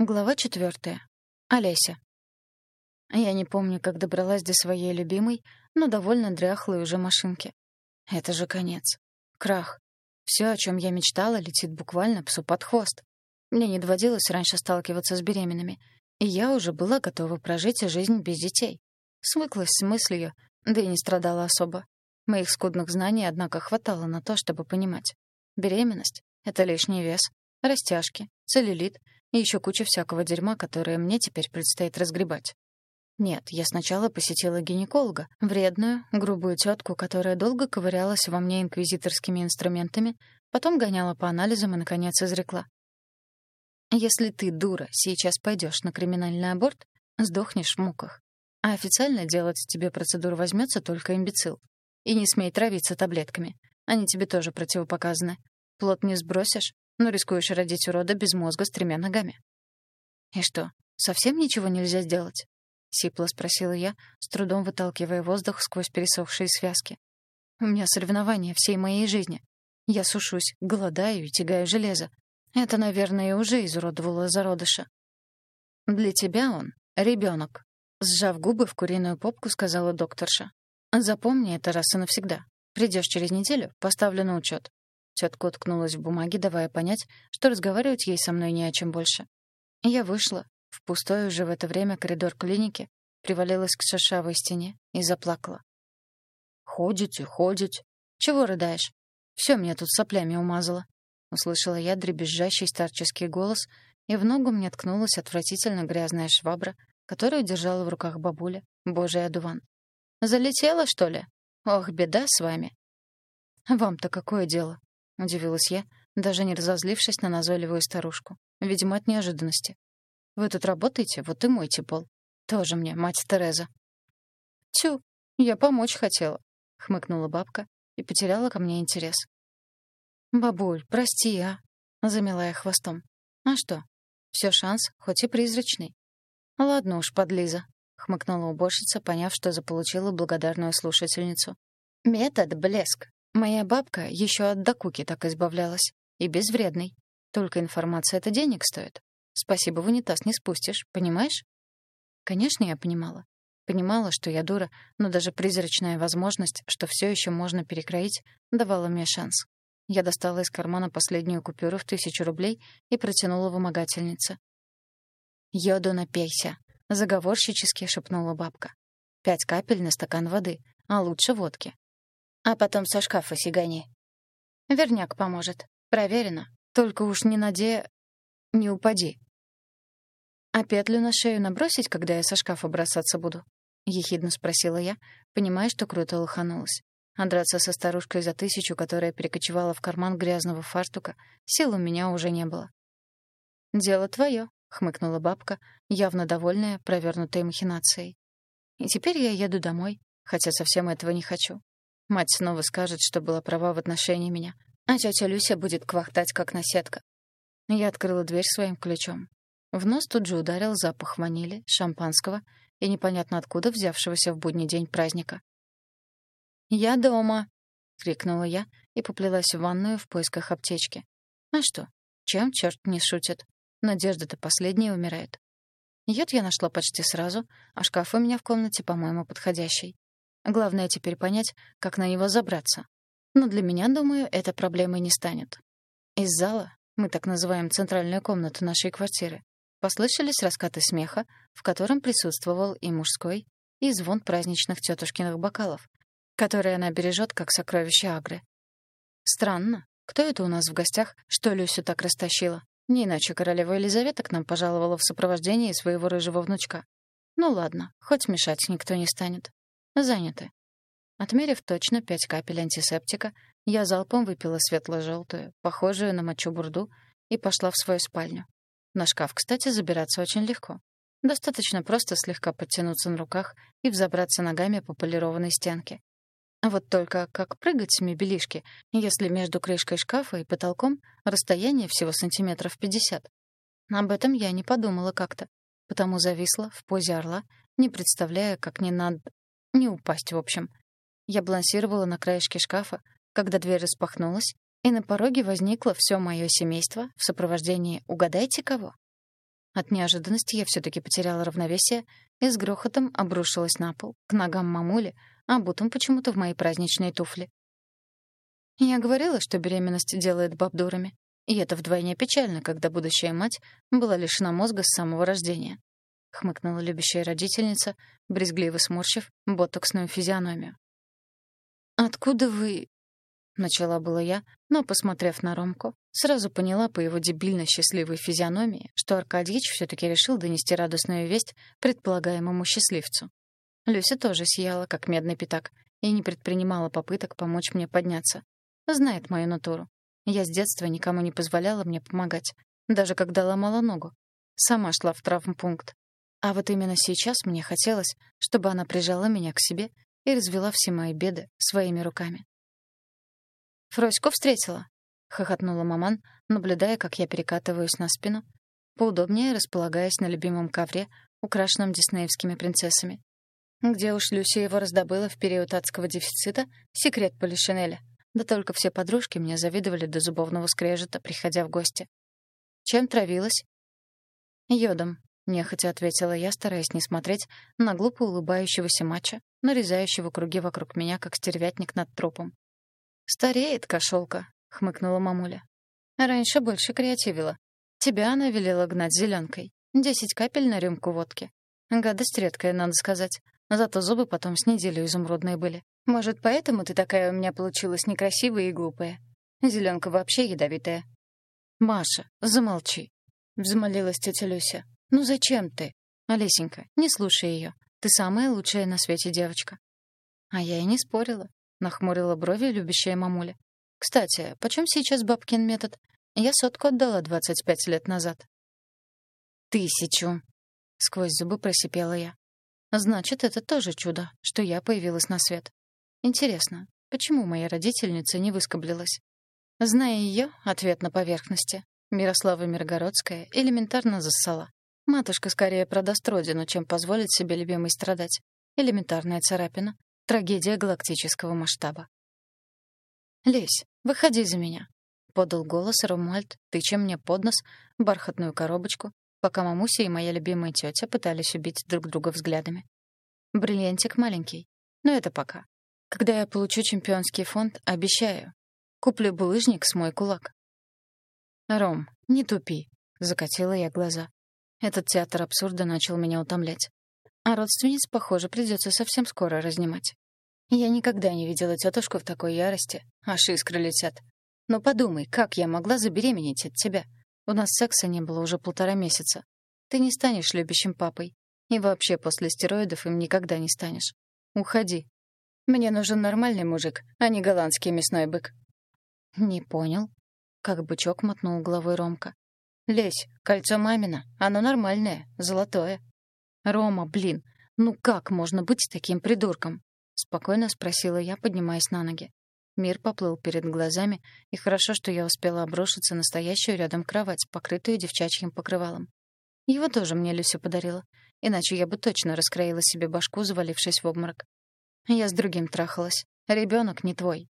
Глава четвертая. Олеся. Я не помню, как добралась до своей любимой, но довольно дряхлой уже машинки. Это же конец. Крах. Все, о чем я мечтала, летит буквально псу под хвост. Мне не доводилось раньше сталкиваться с беременными, и я уже была готова прожить жизнь без детей. Свыклась с мыслью, да и не страдала особо. Моих скудных знаний, однако, хватало на то, чтобы понимать. Беременность — это лишний вес, растяжки, целлюлит — и еще куча всякого дерьма, которое мне теперь предстоит разгребать. Нет, я сначала посетила гинеколога, вредную, грубую тетку, которая долго ковырялась во мне инквизиторскими инструментами, потом гоняла по анализам и, наконец, изрекла. «Если ты, дура, сейчас пойдешь на криминальный аборт, сдохнешь в муках. А официально делать тебе процедуру возьмется только имбецил. И не смей травиться таблетками. Они тебе тоже противопоказаны. Плод не сбросишь, но рискуешь родить урода без мозга с тремя ногами. «И что, совсем ничего нельзя сделать?» — сипло спросила я, с трудом выталкивая воздух сквозь пересохшие связки. «У меня соревнования всей моей жизни. Я сушусь, голодаю и тягаю железо. Это, наверное, уже изуродовало зародыша». «Для тебя он — ребенок», — сжав губы в куриную попку, сказала докторша. «Запомни это раз и навсегда. Придешь через неделю, поставлю на учет. Тетка уткнулась в бумаги, давая понять, что разговаривать ей со мной не о чем больше. Я вышла в пустой уже в это время коридор клиники, привалилась к шершавой стене и заплакала. «Ходите, ходите. Чего рыдаешь? Все меня тут соплями умазало», — услышала я дребезжащий старческий голос, и в ногу мне ткнулась отвратительно грязная швабра, которую держала в руках бабуля, божий одуван. «Залетела, что ли? Ох, беда с вами!» «Вам-то какое дело?» — удивилась я, даже не разозлившись на назойливую старушку. Видимо, от неожиданности. «Вы тут работаете, вот и мойте пол. Тоже мне, мать Тереза». «Тю, я помочь хотела», — хмыкнула бабка и потеряла ко мне интерес. «Бабуль, прости, а?» — замела я хвостом. «А что? Все шанс, хоть и призрачный». «Ладно уж, подлиза», — хмыкнула уборщица, поняв, что заполучила благодарную слушательницу. «Метод блеск. Моя бабка еще от докуки так избавлялась. И безвредной. Только информация это денег стоит. Спасибо, в унитаз не спустишь, понимаешь? Конечно, я понимала. Понимала, что я дура, но даже призрачная возможность, что все еще можно перекроить, давала мне шанс. Я достала из кармана последнюю купюру в тысячу рублей и протянула вымогательнице. «Йоду напейся», — заговорщически шепнула бабка. «Пять капель на стакан воды, а лучше водки а потом со шкафа сигани. Верняк поможет. Проверено. Только уж не наде... Не упади. А петлю на шею набросить, когда я со шкафа бросаться буду? Ехидно спросила я, понимая, что круто лоханулась. А драться со старушкой за тысячу, которая перекочевала в карман грязного фартука, сил у меня уже не было. «Дело твое», — хмыкнула бабка, явно довольная провернутой махинацией. «И теперь я еду домой, хотя совсем этого не хочу. Мать снова скажет, что была права в отношении меня, а тетя Люся будет квахтать, как наседка. Я открыла дверь своим ключом. В нос тут же ударил запах ванили, шампанского и непонятно откуда взявшегося в будний день праздника. «Я дома!» — крикнула я и поплелась в ванную в поисках аптечки. А что, чем черт не шутит? Надежда-то последняя умирает. Йод я нашла почти сразу, а шкаф у меня в комнате, по-моему, подходящий. Главное теперь понять, как на него забраться. Но для меня, думаю, эта проблемой не станет. Из зала, мы так называем центральную комнату нашей квартиры, послышались раскаты смеха, в котором присутствовал и мужской, и звон праздничных тетушкиных бокалов, которые она бережет как сокровище Агры. Странно, кто это у нас в гостях, что Люсю так растащила? Не иначе королева Елизавета к нам пожаловала в сопровождении своего рыжего внучка. Ну ладно, хоть мешать никто не станет. Заняты. Отмерив точно пять капель антисептика, я залпом выпила светло-желтую, похожую на мочу бурду, и пошла в свою спальню. На шкаф, кстати, забираться очень легко. Достаточно просто слегка подтянуться на руках и взобраться ногами по полированной стенке. Вот только как прыгать с мебелишки, если между крышкой шкафа и потолком расстояние всего сантиметров пятьдесят? Об этом я не подумала как-то, потому зависла в позе орла, не представляя, как не надо не упасть, в общем. Я балансировала на краешке шкафа, когда дверь распахнулась, и на пороге возникло все мое семейство в сопровождении «Угадайте кого?». От неожиданности я все-таки потеряла равновесие и с грохотом обрушилась на пол, к ногам мамули, а бутом почему-то в мои праздничные туфли. Я говорила, что беременность делает баб дурами. И это вдвойне печально, когда будущая мать была лишена мозга с самого рождения. Хмыкнула любящая родительница, брезгливо сморщив ботоксную физиономию. «Откуда вы...» — начала была я, но, посмотрев на Ромку, сразу поняла по его дебильно счастливой физиономии, что Аркадьич все таки решил донести радостную весть предполагаемому счастливцу. Люся тоже сияла, как медный пятак, и не предпринимала попыток помочь мне подняться. Знает мою натуру. Я с детства никому не позволяла мне помогать, даже когда ломала ногу. Сама шла в травмпункт. А вот именно сейчас мне хотелось, чтобы она прижала меня к себе и развела все мои беды своими руками. «Фроську встретила?» — хохотнула маман, наблюдая, как я перекатываюсь на спину, поудобнее располагаясь на любимом ковре, украшенном диснеевскими принцессами. Где уж Люся его раздобыла в период адского дефицита, секрет Полишинеля — да только все подружки мне завидовали до зубовного скрежета, приходя в гости. Чем травилась? Йодом, нехотя ответила я, стараясь не смотреть на глупо улыбающегося мача, нарезающего круги вокруг меня, как стервятник над трупом. «Стареет кошелка», — хмыкнула мамуля. «Раньше больше креативила. Тебя она велела гнать зеленкой. Десять капель на рюмку водки. Гадость редкая, надо сказать. Зато зубы потом с неделю изумрудные были. Может, поэтому ты такая у меня получилась некрасивая и глупая? Зеленка вообще ядовитая. Маша, замолчи, взмолилась тетя Люся. Ну зачем ты? Олесенька, не слушай ее. Ты самая лучшая на свете девочка. А я и не спорила, нахмурила брови любящая мамуля. Кстати, почем сейчас бабкин метод? Я сотку отдала 25 лет назад. Тысячу, сквозь зубы просипела я. Значит, это тоже чудо, что я появилась на свет. Интересно, почему моя родительница не выскоблилась? Зная ее, ответ на поверхности. Мирослава Миргородская элементарно зассала. Матушка скорее продаст родину, чем позволит себе любимой страдать. Элементарная царапина. Трагедия галактического масштаба. «Лесь, выходи за меня», — подал голос Ромуальд, тыча мне под нос бархатную коробочку, пока мамуся и моя любимая тетя пытались убить друг друга взглядами. Бриллиантик маленький, но это пока. Когда я получу чемпионский фонд, обещаю. Куплю булыжник с мой кулак. Ром, не тупи, закатила я глаза. Этот театр абсурда начал меня утомлять. А родственниц, похоже, придется совсем скоро разнимать. Я никогда не видела тетушку в такой ярости, аж искры летят. Но подумай, как я могла забеременеть от тебя? У нас секса не было уже полтора месяца. Ты не станешь любящим папой. И вообще после стероидов им никогда не станешь. Уходи, мне нужен нормальный мужик, а не голландский мясной бык». «Не понял», — как бычок мотнул головой Ромка. «Лесь, кольцо мамина, оно нормальное, золотое». «Рома, блин, ну как можно быть таким придурком?» — спокойно спросила я, поднимаясь на ноги. Мир поплыл перед глазами, и хорошо, что я успела обрушиться на стоящую рядом кровать, покрытую девчачьим покрывалом. Его тоже мне Люся подарила, иначе я бы точно раскроила себе башку, завалившись в обморок. Я с другим трахалась. Ребенок не твой.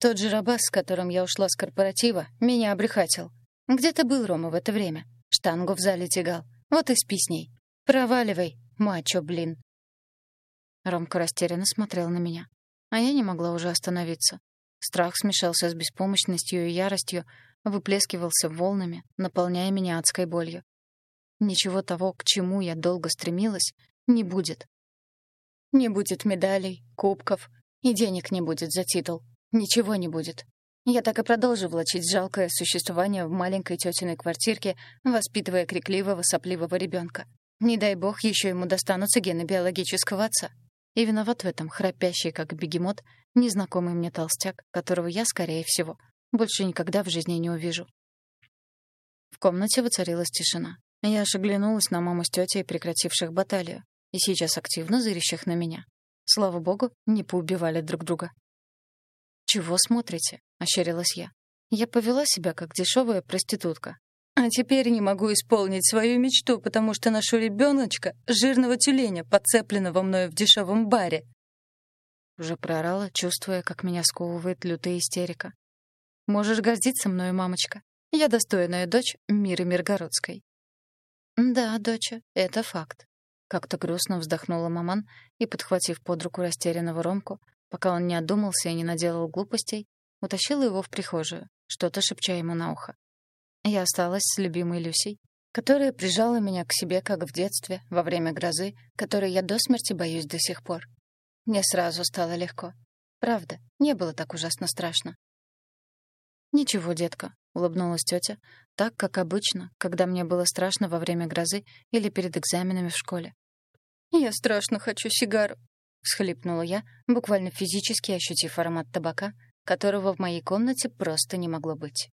Тот же рабас, с которым я ушла с корпоратива, меня обрехатил. Где ты был, Рома, в это время? Штангу в зале тягал. Вот и спи с ней. Проваливай, мачо, блин. Ромка растерянно смотрел на меня. А я не могла уже остановиться. Страх смешался с беспомощностью и яростью, выплескивался волнами, наполняя меня адской болью. Ничего того, к чему я долго стремилась, не будет. Не будет медалей, кубков, и денег не будет за титул. Ничего не будет. Я так и продолжу влачить жалкое существование в маленькой тетиной квартирке, воспитывая крикливого, сопливого ребенка. Не дай бог, еще ему достанутся гены биологического отца. И виноват в этом храпящий, как бегемот, незнакомый мне толстяк, которого я, скорее всего, больше никогда в жизни не увижу. В комнате воцарилась тишина. Я аж оглянулась на маму с тетей, прекративших баталию и сейчас активно зырящих на меня. Слава богу, не поубивали друг друга. «Чего смотрите?» — ощерилась я. Я повела себя как дешевая проститутка. А теперь не могу исполнить свою мечту, потому что ношу ребеночка, жирного тюленя, подцепленного мною в дешевом баре. Уже проорала, чувствуя, как меня сковывает лютая истерика. Можешь гордиться мною, мамочка. Я достойная дочь Миры Миргородской. «Да, доча, это факт». Как-то грустно вздохнула маман и, подхватив под руку растерянного Ромку, пока он не одумался и не наделал глупостей, утащила его в прихожую, что-то шепча ему на ухо. Я осталась с любимой Люсей, которая прижала меня к себе, как в детстве, во время грозы, которой я до смерти боюсь до сих пор. Мне сразу стало легко. Правда, не было так ужасно страшно. «Ничего, детка», — улыбнулась тетя, так, как обычно, когда мне было страшно во время грозы или перед экзаменами в школе. «Я страшно хочу сигару», — всхлипнула я, буквально физически ощутив аромат табака, которого в моей комнате просто не могло быть.